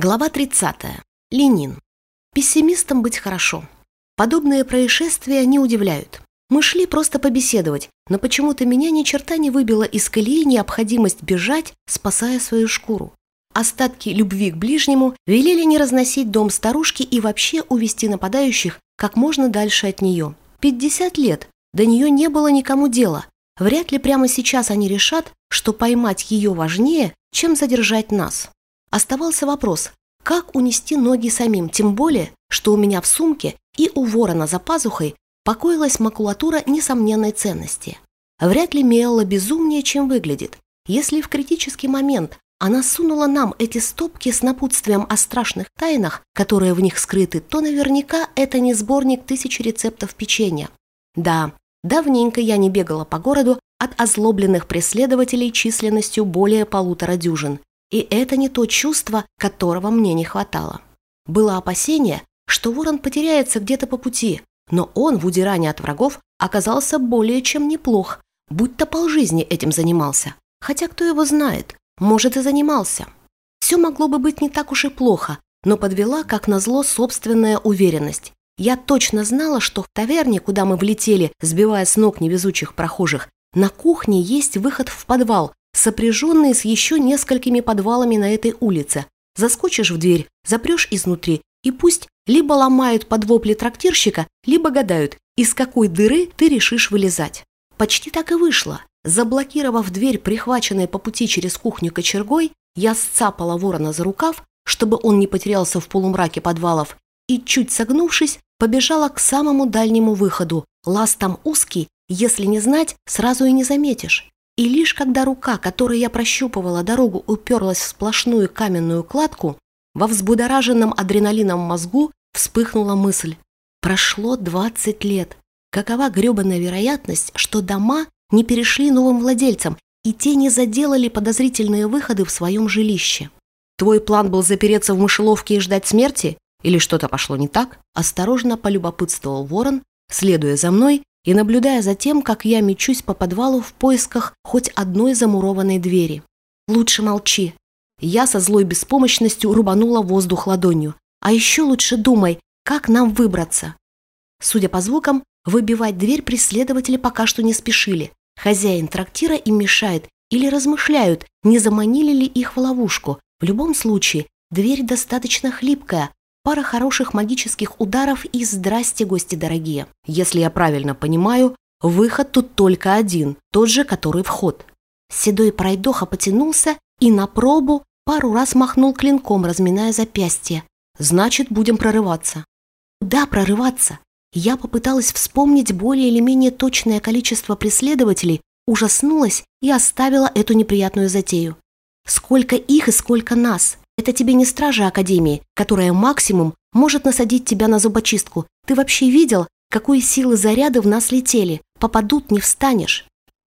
Глава 30. Ленин. Пессимистам быть хорошо. Подобные происшествия не удивляют. Мы шли просто побеседовать, но почему-то меня ни черта не выбила из колеи необходимость бежать, спасая свою шкуру. Остатки любви к ближнему велели не разносить дом старушки и вообще увести нападающих как можно дальше от нее. 50 лет, до нее не было никому дела. Вряд ли прямо сейчас они решат, что поймать ее важнее, чем задержать нас. Оставался вопрос, как унести ноги самим, тем более, что у меня в сумке и у ворона за пазухой покоилась макулатура несомненной ценности. Вряд ли Миэлла безумнее, чем выглядит. Если в критический момент она сунула нам эти стопки с напутствием о страшных тайнах, которые в них скрыты, то наверняка это не сборник тысячи рецептов печенья. Да, давненько я не бегала по городу от озлобленных преследователей численностью более полутора дюжин. И это не то чувство, которого мне не хватало. Было опасение, что ворон потеряется где-то по пути, но он в удирании от врагов оказался более чем неплох, будто полжизни этим занимался. Хотя кто его знает, может и занимался. Все могло бы быть не так уж и плохо, но подвела, как назло, собственная уверенность. Я точно знала, что в таверне, куда мы влетели, сбивая с ног невезучих прохожих, на кухне есть выход в подвал, сопряженные с еще несколькими подвалами на этой улице. Заскочишь в дверь, запрешь изнутри, и пусть либо ломают под вопли трактирщика, либо гадают, из какой дыры ты решишь вылезать. Почти так и вышло. Заблокировав дверь, прихваченной по пути через кухню кочергой, я сцапала ворона за рукав, чтобы он не потерялся в полумраке подвалов, и, чуть согнувшись, побежала к самому дальнему выходу. Лаз там узкий, если не знать, сразу и не заметишь. И лишь когда рука, которой я прощупывала дорогу, уперлась в сплошную каменную кладку, во взбудораженном адреналином мозгу вспыхнула мысль. Прошло 20 лет. Какова гребаная вероятность, что дома не перешли новым владельцам, и те не заделали подозрительные выходы в своем жилище? Твой план был запереться в мышеловке и ждать смерти? Или что-то пошло не так? Осторожно полюбопытствовал ворон, следуя за мной и наблюдая за тем, как я мечусь по подвалу в поисках хоть одной замурованной двери. «Лучше молчи». Я со злой беспомощностью рубанула воздух ладонью. «А еще лучше думай, как нам выбраться». Судя по звукам, выбивать дверь преследователи пока что не спешили. Хозяин трактира им мешает или размышляют, не заманили ли их в ловушку. В любом случае, дверь достаточно хлипкая, пара хороших магических ударов и здрасте, гости дорогие. Если я правильно понимаю, выход тут только один, тот же, который вход. Седой пройдоха потянулся и на пробу пару раз махнул клинком, разминая запястье. Значит, будем прорываться. Да, прорываться. Я попыталась вспомнить более или менее точное количество преследователей, ужаснулась и оставила эту неприятную затею. Сколько их и сколько нас? Это тебе не стража Академии, которая максимум может насадить тебя на зубочистку. Ты вообще видел, какой силы заряды в нас летели? Попадут, не встанешь.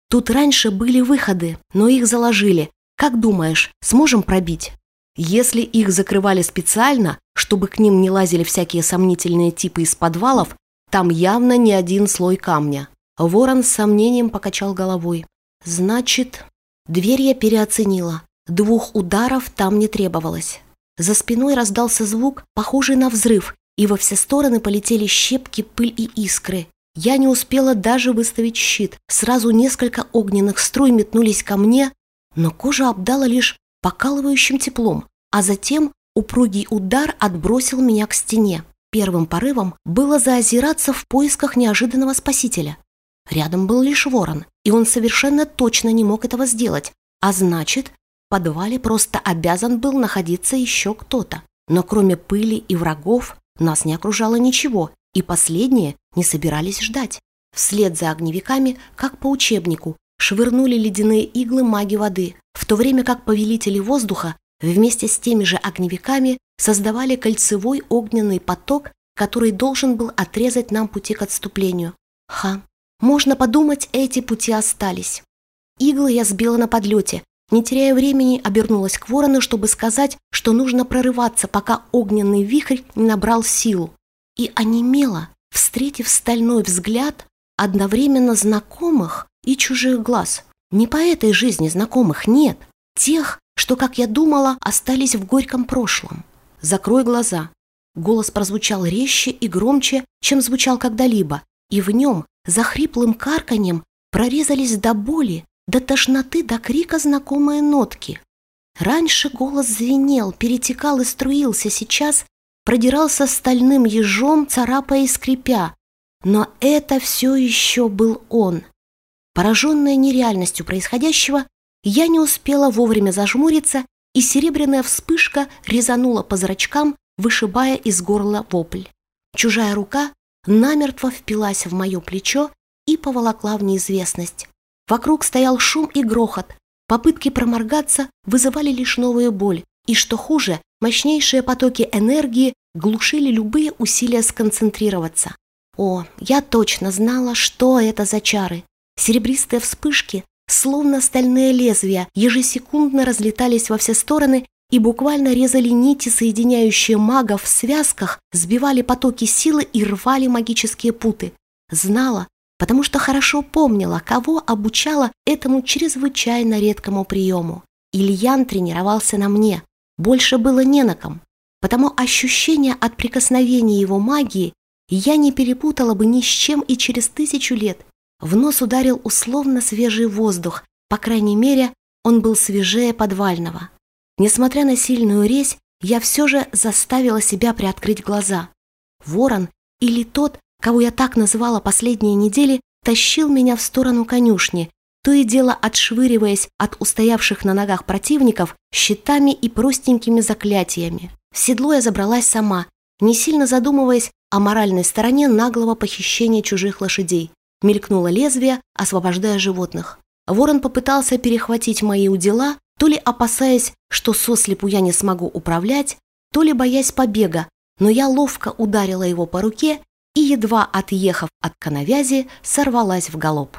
Тут раньше были выходы, но их заложили. Как думаешь, сможем пробить? Если их закрывали специально, чтобы к ним не лазили всякие сомнительные типы из подвалов, там явно не один слой камня. Ворон с сомнением покачал головой. Значит, дверь я переоценила. Двух ударов там не требовалось. За спиной раздался звук, похожий на взрыв, и во все стороны полетели щепки, пыль и искры. Я не успела даже выставить щит. Сразу несколько огненных струй метнулись ко мне, но кожа обдала лишь покалывающим теплом, а затем упругий удар отбросил меня к стене. Первым порывом было заозираться в поисках неожиданного спасителя. Рядом был лишь ворон, и он совершенно точно не мог этого сделать, а значит, подвале просто обязан был находиться еще кто-то. Но кроме пыли и врагов нас не окружало ничего, и последние не собирались ждать. Вслед за огневиками, как по учебнику, швырнули ледяные иглы маги воды, в то время как повелители воздуха вместе с теми же огневиками создавали кольцевой огненный поток, который должен был отрезать нам пути к отступлению. Ха, можно подумать, эти пути остались. Иглы я сбила на подлете, не теряя времени, обернулась к ворону, чтобы сказать, что нужно прорываться, пока огненный вихрь не набрал силу. И онемела, встретив стальной взгляд одновременно знакомых и чужих глаз. Не по этой жизни знакомых, нет. Тех, что, как я думала, остались в горьком прошлом. закрой глаза». Голос прозвучал резче и громче, чем звучал когда-либо, и в нем, за хриплым карканьем, прорезались до боли, до тошноты, до крика знакомые нотки. Раньше голос звенел, перетекал и струился, сейчас продирался стальным ежом, царапая и скрипя. Но это все еще был он. Пораженная нереальностью происходящего, я не успела вовремя зажмуриться, и серебряная вспышка резанула по зрачкам, вышибая из горла вопль. Чужая рука намертво впилась в мое плечо и поволокла в неизвестность. Вокруг стоял шум и грохот. Попытки проморгаться вызывали лишь новую боль, и, что хуже, мощнейшие потоки энергии глушили любые усилия сконцентрироваться. О, я точно знала, что это за чары. Серебристые вспышки, словно стальные лезвия, ежесекундно разлетались во все стороны и буквально резали нити, соединяющие магов в связках, сбивали потоки силы и рвали магические путы. Знала, потому что хорошо помнила, кого обучала этому чрезвычайно редкому приему. Ильян тренировался на мне, больше было не на ком. Потому ощущение от прикосновения его магии я не перепутала бы ни с чем и через тысячу лет. В нос ударил условно свежий воздух, по крайней мере, он был свежее подвального. Несмотря на сильную резь, я все же заставила себя приоткрыть глаза. Ворон или тот, кого я так называла последние недели, тащил меня в сторону конюшни, то и дело отшвыриваясь от устоявших на ногах противников щитами и простенькими заклятиями. В седло я забралась сама, не сильно задумываясь о моральной стороне наглого похищения чужих лошадей. Мелькнуло лезвие, освобождая животных. Ворон попытался перехватить мои удила, то ли опасаясь, что сослепу я не смогу управлять, то ли боясь побега, но я ловко ударила его по руке и, едва отъехав от коновязи, сорвалась в галоп.